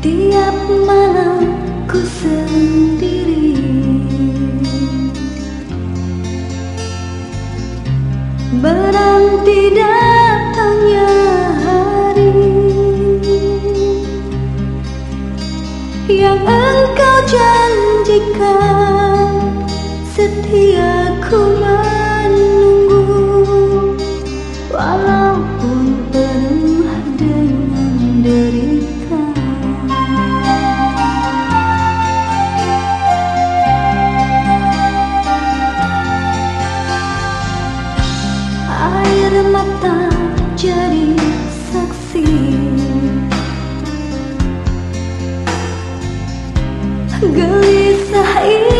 Tiap malam ku sendiri. Berhenti datangnya hari Yang engkau janjikan Setia ku jadi saksi. Gelisah ini.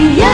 yeah.